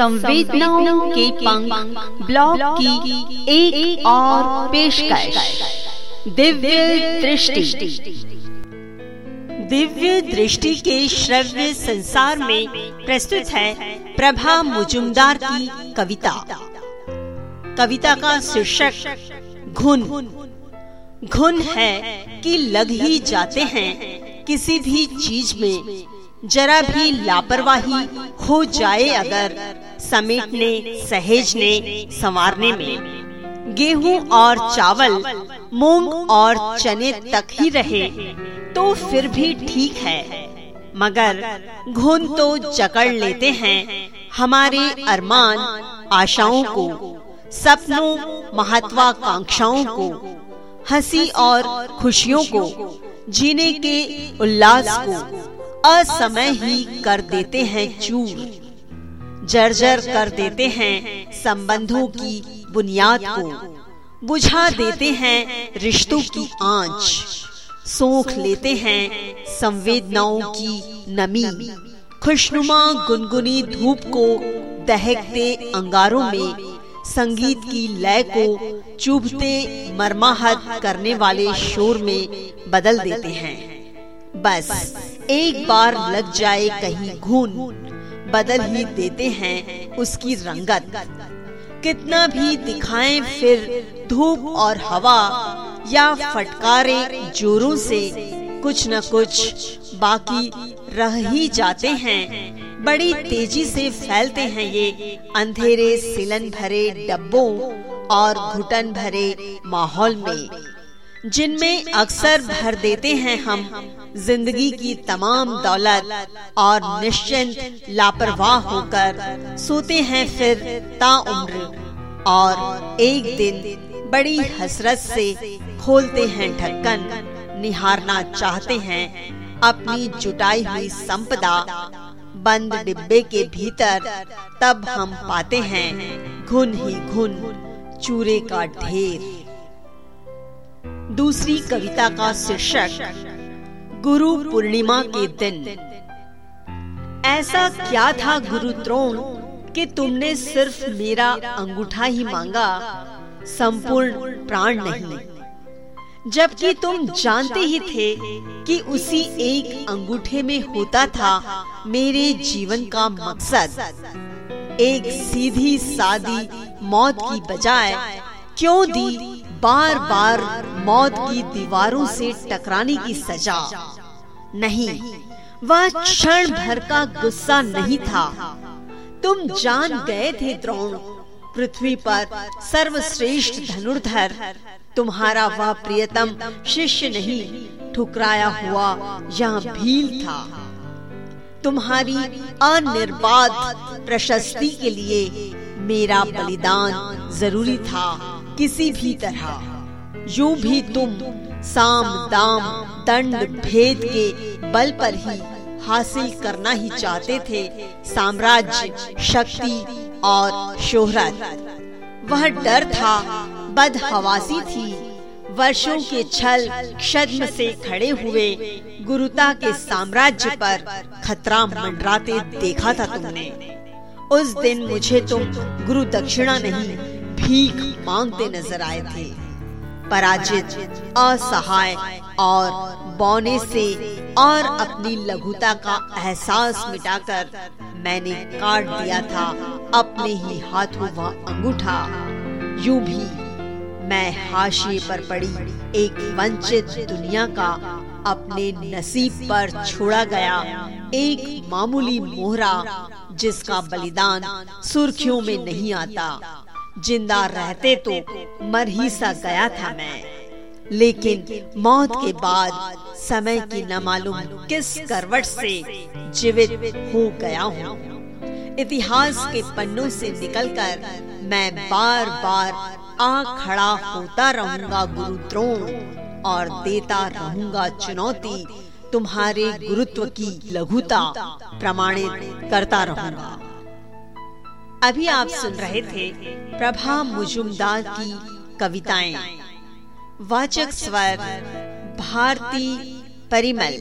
संवेदनाओं के पंख ब्लॉग की एक, एक और पेशकश। दिव्य दृष्टि। दिव्य दृष्टि के श्रव्य संसार में प्रस्तुत है प्रभा मुजुमदार की कविता। कविता का शीर्षक घुन। घुन है कि लग ही जाते हैं किसी भी चीज़ में। जरा भी लापरवाही हो जाए अगर समेटने सहेजने संवारने में। गेहूँ और चावल मूंग और चने तक ही रहे तो फिर भी ठीक है। मगर घुन तो जकड़ लेते हैं। हमारे अरमान आशाओं को सपनों महत्वाकांक्षाओं को हँसी और खुशियों को जीने के उल्लास को असमय ही कर देते हैं चूर। जर्जर कर देते हैं संबंधों की बुनियाद को। बुझा देते हैं रिश्तों की आँच। सोख लेते हैं संवेदनाओं की नमी। खुशनुमा गुनगुनी धूप को दहकते अंगारों में, संगीत की लय को चुभते मरमाहत करने वाले शोर में बदल देते हैं। बस, एक बार लग जाए कहीं घून। बदल ही देते हैं उसकी रंगत। कितना भी दिखाएँ फिर धूप और हवा या फटकारे जोरों से कुछ न कुछ बाकी रह ही जाते हैं। बड़ी तेज़ी से फैलते हैं ये अंधेरे सिलन भरे डब्बों और घुटन भरे माहौल में, जिनमें अक्सर भर देते हैं हम ज़िंदगी की तमाम दौलत और निश्चिंत लापरवाह होकर सोते हैं फिर ताउम्र और एक दिन बड़ी हसरत से खोलते हैं ढक्कन निहारना चाहते हैं अपनी जुटाई हुई संपदा बंद डिब्बे के भीतर तब हम पाते हैं घुन ही घुन चूरे का ढेर। दूसरी कविता का शीर्षक गुरु पूर्णिमा के दिन। ऐसा क्या था गुरु द्रोण कि तुमने सिर्फ़ मेरा अंगूठा ही मांगा? संपूर्ण प्राण नहीं। जबकि तुम जानते ही थे कि उसी एक अंगूठे में होता था मेरे जीवन का मकसद। एक सीधी सादी मौत की बजाय, क्यों दी बार बार मौत की दीवारों से टकराने की सजा। नहीं, वह क्षण भर का गुस्सा नहीं था। तुम जान गए थे द्रोण, पृथ्वी पर सर्वश्रेष्ठ धनुर्धर। तुम्हारा वह प्रियतम शिष्य नहीं, ठुकराया हुआ यह भील था। तुम्हारी अनिर्बाध प्रशस्ति के लिए मेरा बलिदान ज़रूरी था। किसी भी तरह। यूँ भी तुम साम, दाम, दंड, भेद के बल पर ही हासिल करना ही चाहते थे, साम्राज्य, शक्ति और शोहरत। वह डर था, बदहवासी थी। वर्षों के छल, क्षद्म से खड़े हुए गुरुता के साम्राज्य पर खतरा मंडराते देखा था तुमने। उस दिन मुझे तुम गुरु दक्षिणा नहीं भीख मांगते नज़र आए थे। पराजित, असहाय और बौने से और अपनी लघुता का एहसास मिटाकर मैंने काट दिया था। अपने ही हाथों वह अंगूठा। यूँ भी मैं हाशिए पर पड़ी एक वंचित दुनिया का अपने नसीब पर छोड़ा गया एक मामूली मोहरा जिसका बलिदान सुर्खियों में नहीं आता। ज़िंदा रहते तो मर ही सा गया था मैं। लेकिन मौत के बाद समय की न मालूम किस करवट से जीवित हो गया हूँ। इतिहास के पन्नों से निकलकर मैं बार बार आ खड़ा होता रहूँगा गुरु द्रोण और देता रहूँगा चुनौती तुम्हारे गुरुत्व की लघुता प्रमाणित करता रहूँगा। अभी आप सुन रहे थे प्रभा मुजुमदार की कविताएँ। वाचक स्वर भारती परिमल।